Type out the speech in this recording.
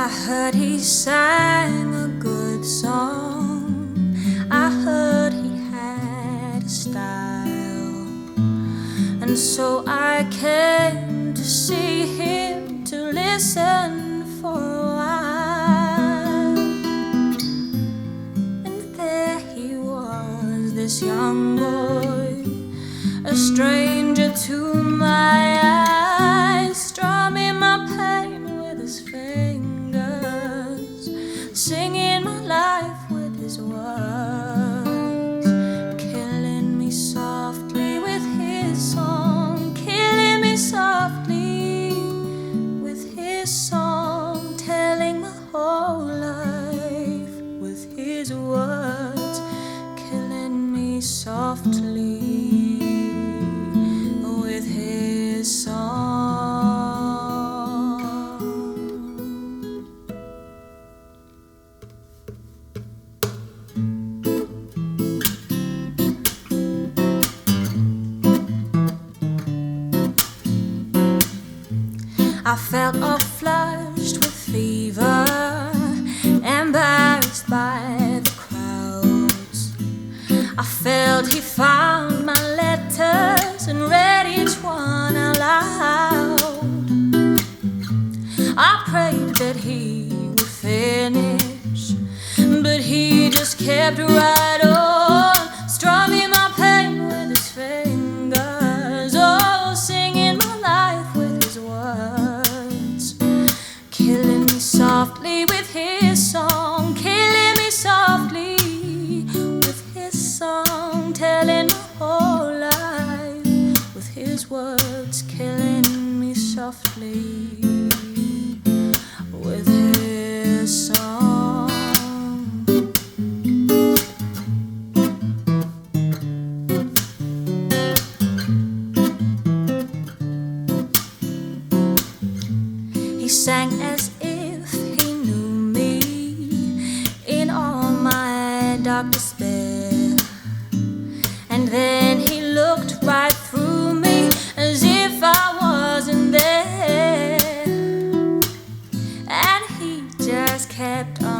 I heard he sang a good song. I heard he had a style. And so I came to see him to listen for a while. And there he was, this young boy, a stranger to my I felt all I felt he found my letters and read each one aloud. I prayed that he would finish, but he just kept right on, softly with his song. He sang as if he knew me in all my dark kept on.